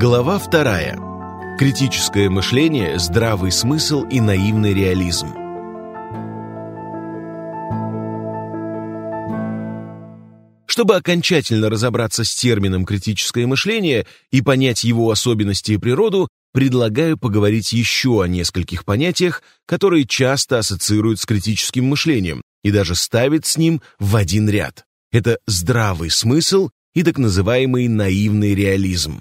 Глава вторая. Критическое мышление, здравый смысл и наивный реализм. Чтобы окончательно разобраться с термином «критическое мышление» и понять его особенности и природу, предлагаю поговорить еще о нескольких понятиях, которые часто ассоциируют с критическим мышлением и даже ставят с ним в один ряд. Это здравый смысл и так называемый наивный реализм.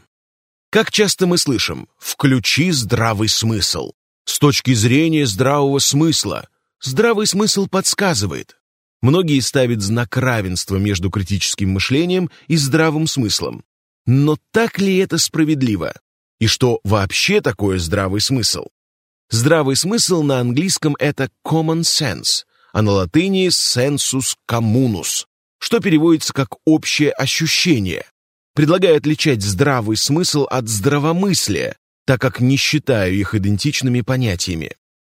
Как часто мы слышим «включи здравый смысл». С точки зрения здравого смысла, здравый смысл подсказывает. Многие ставят знак равенства между критическим мышлением и здравым смыслом. Но так ли это справедливо? И что вообще такое здравый смысл? Здравый смысл на английском это common sense, а на латыни sensus communus, что переводится как общее ощущение. Предлагаю отличать здравый смысл от здравомыслия, так как не считаю их идентичными понятиями.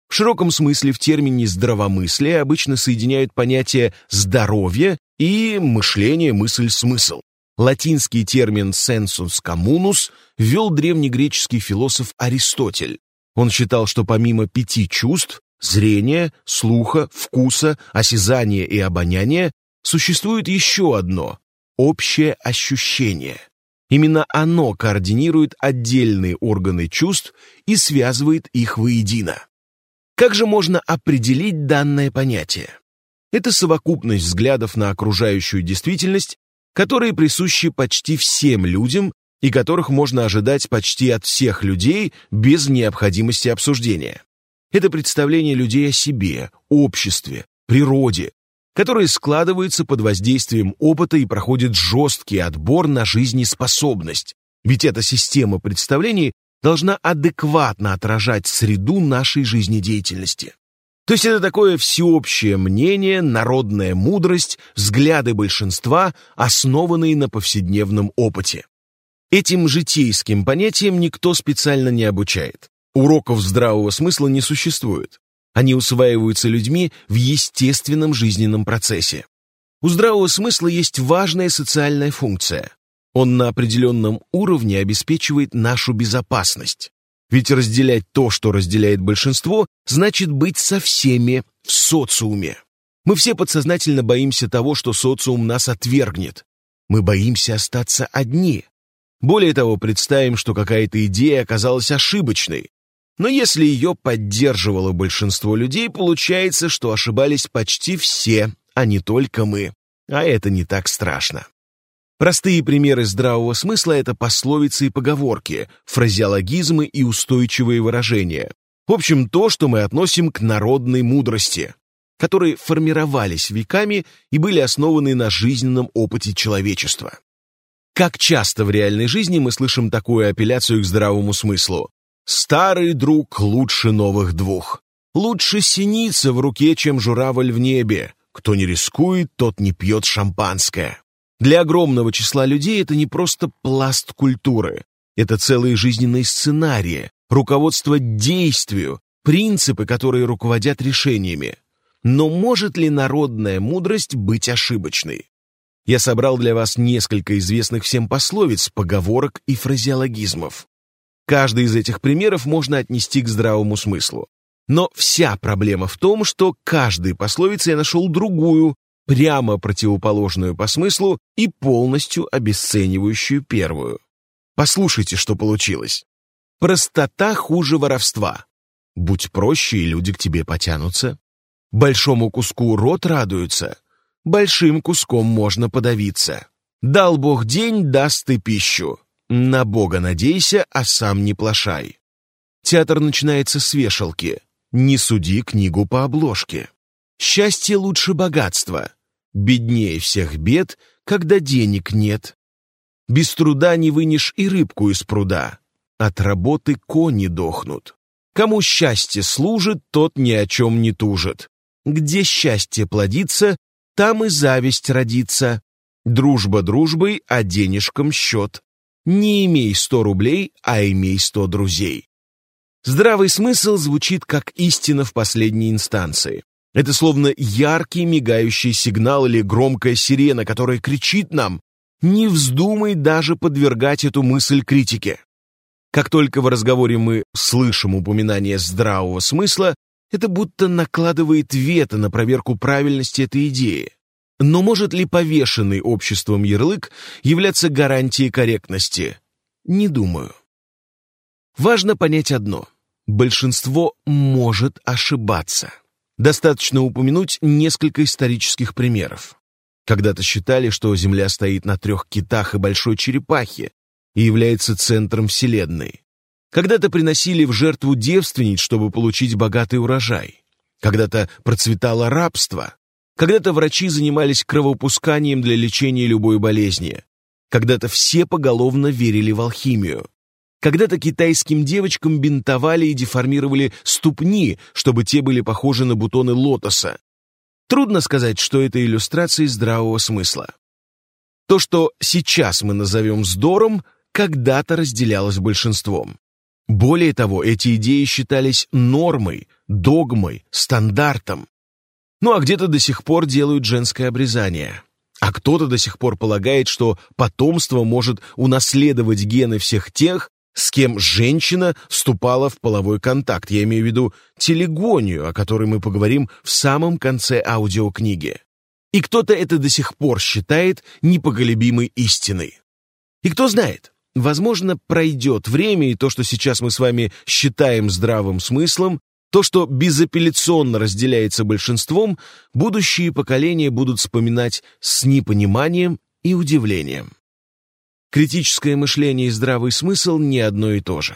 В широком смысле в термине «здравомыслие» обычно соединяют понятия «здоровье» и «мышление, мысль, смысл». Латинский термин «sensus communus» ввел древнегреческий философ Аристотель. Он считал, что помимо пяти чувств – зрения, слуха, вкуса, осязания и обоняния – существует еще одно – общее ощущение. Именно оно координирует отдельные органы чувств и связывает их воедино. Как же можно определить данное понятие? Это совокупность взглядов на окружающую действительность которые присущи почти всем людям и которых можно ожидать почти от всех людей без необходимости обсуждения. Это представление людей о себе, обществе, природе, которые складываются под воздействием опыта и проходят жесткий отбор на жизнеспособность. Ведь эта система представлений должна адекватно отражать среду нашей жизнедеятельности. То есть это такое всеобщее мнение, народная мудрость, взгляды большинства, основанные на повседневном опыте. Этим житейским понятиям никто специально не обучает. Уроков здравого смысла не существует. Они усваиваются людьми в естественном жизненном процессе. У здравого смысла есть важная социальная функция. Он на определенном уровне обеспечивает нашу безопасность. Ведь разделять то, что разделяет большинство, значит быть со всеми в социуме. Мы все подсознательно боимся того, что социум нас отвергнет. Мы боимся остаться одни. Более того, представим, что какая-то идея оказалась ошибочной. Но если ее поддерживало большинство людей, получается, что ошибались почти все, а не только мы. А это не так страшно. Простые примеры здравого смысла — это пословицы и поговорки, фразеологизмы и устойчивые выражения. В общем, то, что мы относим к народной мудрости, которые формировались веками и были основаны на жизненном опыте человечества. Как часто в реальной жизни мы слышим такую апелляцию к здравому смыслу? «Старый друг лучше новых двух». «Лучше синица в руке, чем журавль в небе». «Кто не рискует, тот не пьет шампанское». Для огромного числа людей это не просто пласт культуры, это целые жизненные сценарии, руководство действию, принципы, которые руководят решениями. Но может ли народная мудрость быть ошибочной? Я собрал для вас несколько известных всем пословиц, поговорок и фразеологизмов. Каждый из этих примеров можно отнести к здравому смыслу. Но вся проблема в том, что каждой пословице я нашел другую, прямо противоположную по смыслу и полностью обесценивающую первую. Послушайте, что получилось. Простота хуже воровства. Будь проще, и люди к тебе потянутся. Большому куску рот радуется, большим куском можно подавиться. Дал Бог день, даст ты пищу. На Бога надейся, а сам не плашай. Театр начинается с вешалки. Не суди книгу по обложке. Счастье лучше богатства. Беднее всех бед, когда денег нет. Без труда не вынешь и рыбку из пруда. От работы кони дохнут. Кому счастье служит, тот ни о чем не тужит. Где счастье плодится, там и зависть родится. Дружба дружбой, а денежкам счет. Не имей сто рублей, а имей сто друзей. Здравый смысл звучит как истина в последней инстанции. Это словно яркий мигающий сигнал или громкая сирена, которая кричит нам «Не вздумай даже подвергать эту мысль критике». Как только в разговоре мы слышим упоминание здравого смысла, это будто накладывает вето на проверку правильности этой идеи. Но может ли повешенный обществом ярлык являться гарантией корректности? Не думаю. Важно понять одно. Большинство может ошибаться. Достаточно упомянуть несколько исторических примеров. Когда-то считали, что Земля стоит на трех китах и большой черепахе и является центром Вселенной. Когда-то приносили в жертву девственниц, чтобы получить богатый урожай. Когда-то процветало рабство. Когда-то врачи занимались кровопусканием для лечения любой болезни. Когда-то все поголовно верили в алхимию. Когда-то китайским девочкам бинтовали и деформировали ступни, чтобы те были похожи на бутоны лотоса. Трудно сказать, что это иллюстрации здравого смысла. То, что сейчас мы назовем вздором, когда-то разделялось большинством. Более того, эти идеи считались нормой, догмой, стандартом. Ну а где-то до сих пор делают женское обрезание. А кто-то до сих пор полагает, что потомство может унаследовать гены всех тех, с кем женщина вступала в половой контакт. Я имею в виду телегонию, о которой мы поговорим в самом конце аудиокниги. И кто-то это до сих пор считает непоколебимой истиной. И кто знает, возможно, пройдет время, и то, что сейчас мы с вами считаем здравым смыслом, то, что безапелляционно разделяется большинством, будущие поколения будут вспоминать с непониманием и удивлением. Критическое мышление и здравый смысл не одно и то же.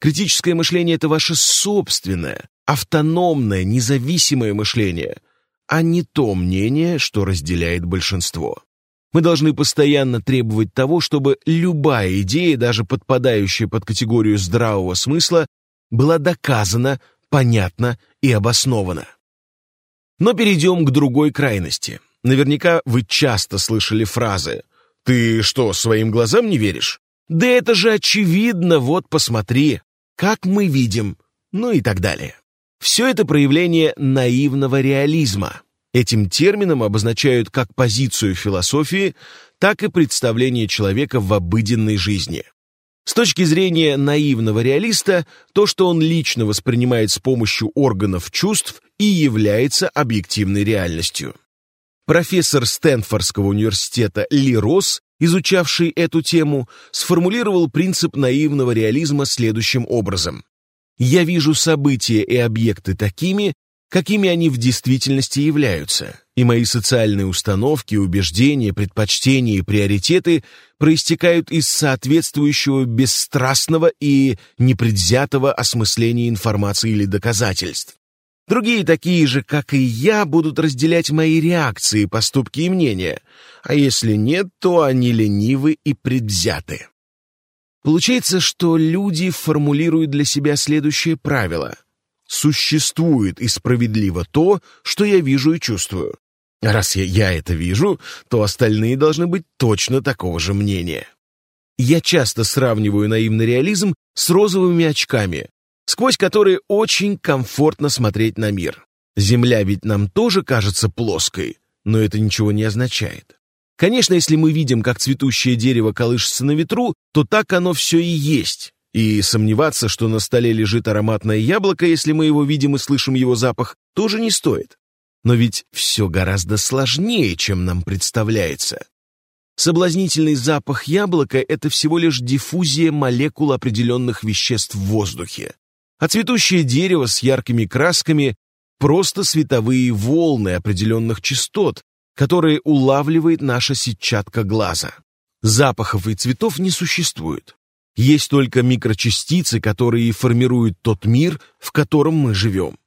Критическое мышление — это ваше собственное, автономное, независимое мышление, а не то мнение, что разделяет большинство. Мы должны постоянно требовать того, чтобы любая идея, даже подпадающая под категорию здравого смысла, была доказана, понятна и обоснована. Но перейдем к другой крайности. Наверняка вы часто слышали фразы «Ты что, своим глазам не веришь?» «Да это же очевидно, вот посмотри, как мы видим», ну и так далее. Все это проявление наивного реализма. Этим термином обозначают как позицию философии, так и представление человека в обыденной жизни. С точки зрения наивного реалиста, то, что он лично воспринимает с помощью органов чувств, и является объективной реальностью. Профессор Стэнфордского университета Ли Росс, изучавший эту тему, сформулировал принцип наивного реализма следующим образом. «Я вижу события и объекты такими, какими они в действительности являются, и мои социальные установки, убеждения, предпочтения и приоритеты проистекают из соответствующего бесстрастного и непредвзятого осмысления информации или доказательств. Другие такие же, как и я, будут разделять мои реакции, поступки и мнения, а если нет, то они ленивы и предвзяты. Получается, что люди формулируют для себя следующее правило. Существует и справедливо то, что я вижу и чувствую. Раз я, я это вижу, то остальные должны быть точно такого же мнения. Я часто сравниваю наивный реализм с розовыми очками, сквозь которые очень комфортно смотреть на мир. Земля ведь нам тоже кажется плоской, но это ничего не означает. Конечно, если мы видим, как цветущее дерево колышется на ветру, то так оно все и есть. И сомневаться, что на столе лежит ароматное яблоко, если мы его видим и слышим его запах, тоже не стоит. Но ведь все гораздо сложнее, чем нам представляется. Соблазнительный запах яблока — это всего лишь диффузия молекул определенных веществ в воздухе а цветущее дерево с яркими красками — просто световые волны определенных частот, которые улавливает наша сетчатка глаза. Запахов и цветов не существует. Есть только микрочастицы, которые формируют тот мир, в котором мы живем.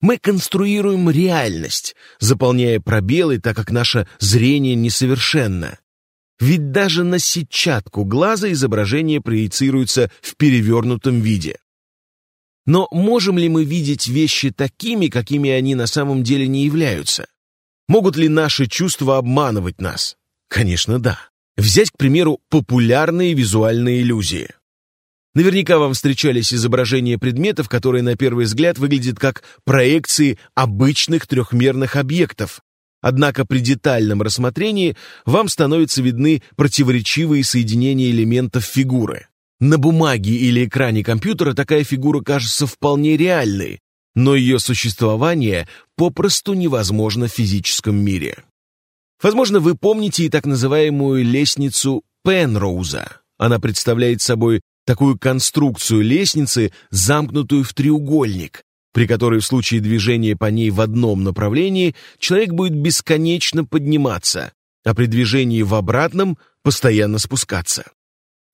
Мы конструируем реальность, заполняя пробелы, так как наше зрение несовершенно. Ведь даже на сетчатку глаза изображение проецируется в перевернутом виде. Но можем ли мы видеть вещи такими, какими они на самом деле не являются? Могут ли наши чувства обманывать нас? Конечно, да. Взять, к примеру, популярные визуальные иллюзии. Наверняка вам встречались изображения предметов, которые на первый взгляд выглядят как проекции обычных трехмерных объектов. Однако при детальном рассмотрении вам становятся видны противоречивые соединения элементов фигуры. На бумаге или экране компьютера такая фигура кажется вполне реальной, но ее существование попросту невозможно в физическом мире. Возможно, вы помните и так называемую лестницу Пенроуза. Она представляет собой такую конструкцию лестницы, замкнутую в треугольник, при которой в случае движения по ней в одном направлении человек будет бесконечно подниматься, а при движении в обратном постоянно спускаться.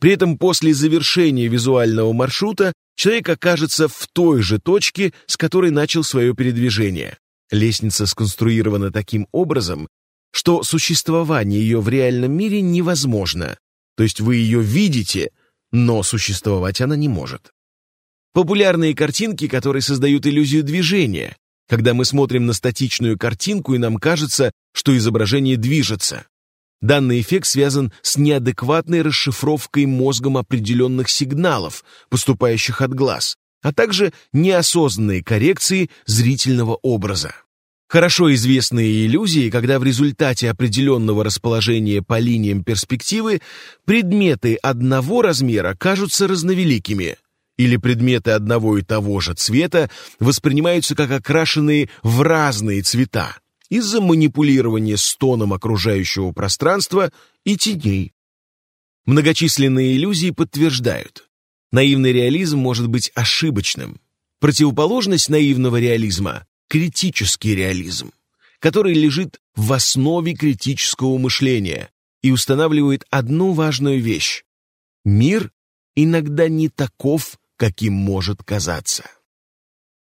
При этом после завершения визуального маршрута человек окажется в той же точке, с которой начал свое передвижение. Лестница сконструирована таким образом, что существование ее в реальном мире невозможно. То есть вы ее видите, но существовать она не может. Популярные картинки, которые создают иллюзию движения, когда мы смотрим на статичную картинку и нам кажется, что изображение движется. Данный эффект связан с неадекватной расшифровкой мозгом определенных сигналов, поступающих от глаз, а также неосознанной коррекции зрительного образа. Хорошо известные иллюзии, когда в результате определенного расположения по линиям перспективы предметы одного размера кажутся разновеликими, или предметы одного и того же цвета воспринимаются как окрашенные в разные цвета из-за манипулирования стоном окружающего пространства и теней. Многочисленные иллюзии подтверждают, наивный реализм может быть ошибочным. Противоположность наивного реализма критический реализм, который лежит в основе критического мышления и устанавливает одну важную вещь. Мир иногда не таков, каким может казаться.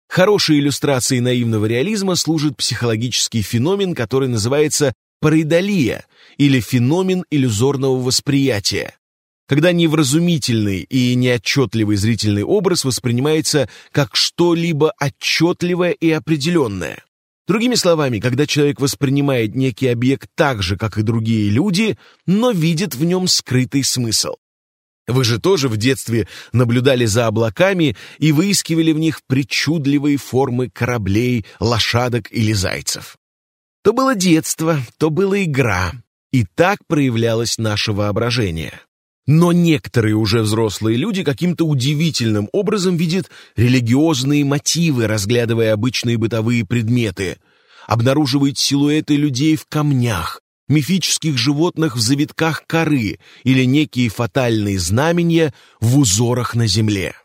Хорошей иллюстрацией наивного реализма служит психологический феномен, который называется параидолия или феномен иллюзорного восприятия когда невразумительный и неотчетливый зрительный образ воспринимается как что-либо отчетливое и определенное. Другими словами, когда человек воспринимает некий объект так же, как и другие люди, но видит в нем скрытый смысл. Вы же тоже в детстве наблюдали за облаками и выискивали в них причудливые формы кораблей, лошадок или зайцев. То было детство, то была игра, и так проявлялось наше воображение. Но некоторые уже взрослые люди каким-то удивительным образом видят религиозные мотивы, разглядывая обычные бытовые предметы, обнаруживают силуэты людей в камнях, мифических животных в завитках коры или некие фатальные знамения в узорах на земле.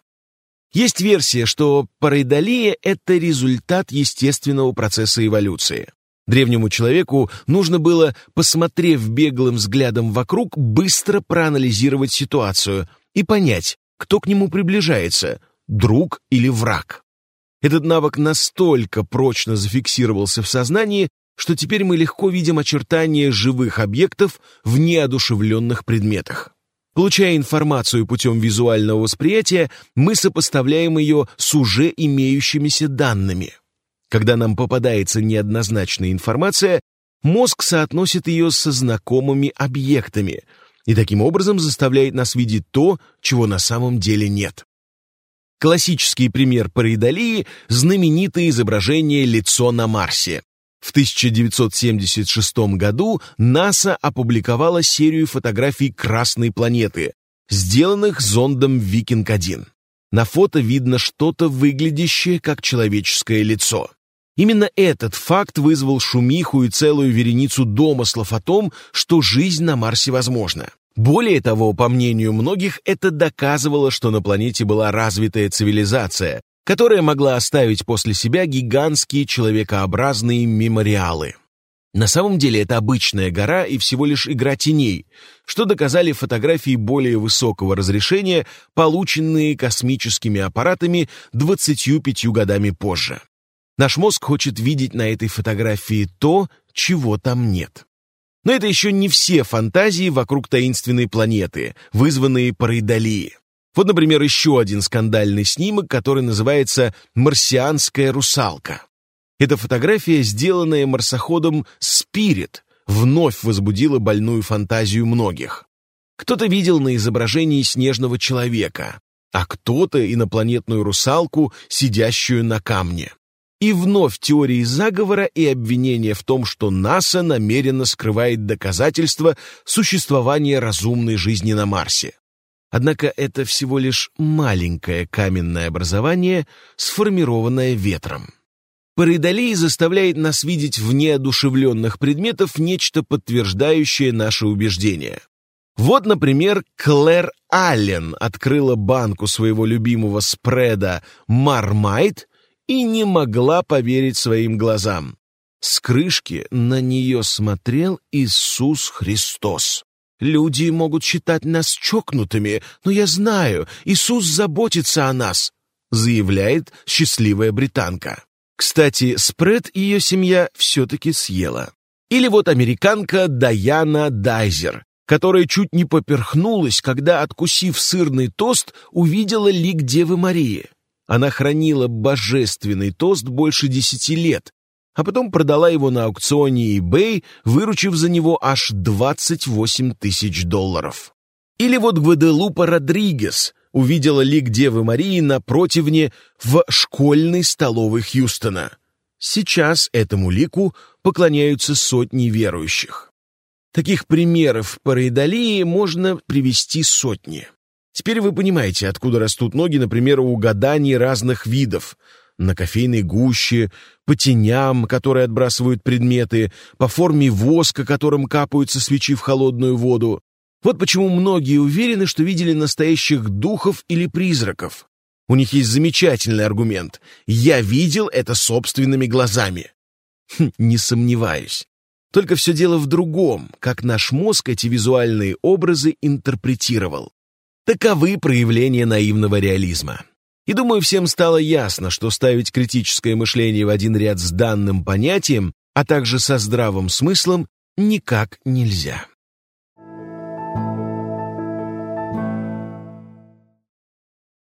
Есть версия, что параидолия — это результат естественного процесса эволюции. Древнему человеку нужно было, посмотрев беглым взглядом вокруг, быстро проанализировать ситуацию и понять, кто к нему приближается, друг или враг. Этот навык настолько прочно зафиксировался в сознании, что теперь мы легко видим очертания живых объектов в неодушевленных предметах. Получая информацию путем визуального восприятия, мы сопоставляем ее с уже имеющимися данными. Когда нам попадается неоднозначная информация, мозг соотносит ее со знакомыми объектами и таким образом заставляет нас видеть то, чего на самом деле нет. Классический пример параидолии – знаменитое изображение «Лицо на Марсе». В 1976 году НАСА опубликовала серию фотографий Красной планеты, сделанных зондом «Викинг-1». На фото видно что-то, выглядящее как человеческое лицо. Именно этот факт вызвал шумиху и целую вереницу домыслов о том, что жизнь на Марсе возможна. Более того, по мнению многих, это доказывало, что на планете была развитая цивилизация, которая могла оставить после себя гигантские человекообразные мемориалы. На самом деле это обычная гора и всего лишь игра теней, что доказали фотографии более высокого разрешения, полученные космическими аппаратами 25 годами позже. Наш мозг хочет видеть на этой фотографии то, чего там нет. Но это еще не все фантазии вокруг таинственной планеты, вызванные параидолией. Вот, например, еще один скандальный снимок, который называется «Марсианская русалка». Эта фотография, сделанная марсоходом «Спирит», вновь возбудила больную фантазию многих. Кто-то видел на изображении снежного человека, а кто-то инопланетную русалку, сидящую на камне. И вновь теории заговора и обвинения в том, что НАСА намеренно скрывает доказательства существования разумной жизни на Марсе. Однако это всего лишь маленькое каменное образование, сформированное ветром. Паридолей заставляет нас видеть в неодушевленных предметов нечто подтверждающее наши убеждения. Вот, например, Клэр Аллен открыла банку своего любимого спреда «Мармайт» и не могла поверить своим глазам. С крышки на нее смотрел Иисус Христос. Люди могут считать нас чокнутыми, но я знаю, Иисус заботится о нас, заявляет счастливая британка. Кстати, спред ее семья все-таки съела. Или вот американка Даяна Дайзер, которая чуть не поперхнулась, когда, откусив сырный тост, увидела лик Девы Марии. Она хранила божественный тост больше десяти лет, а потом продала его на аукционе eBay, выручив за него аж 28 тысяч долларов. Или вот Гваделупа Родригес увидела лик Девы Марии на противне в школьной столовой Хьюстона. Сейчас этому лику поклоняются сотни верующих. Таких примеров параидолии можно привести сотни. Теперь вы понимаете, откуда растут ноги, например, у гаданий разных видов – на кофейной гуще, по теням, которые отбрасывают предметы, по форме воска, которым капаются свечи в холодную воду. Вот почему многие уверены, что видели настоящих духов или призраков. У них есть замечательный аргумент. «Я видел это собственными глазами». Хм, не сомневаюсь. Только все дело в другом, как наш мозг эти визуальные образы интерпретировал. Таковы проявления наивного реализма. И думаю, всем стало ясно, что ставить критическое мышление в один ряд с данным понятием, а также со здравым смыслом, никак нельзя.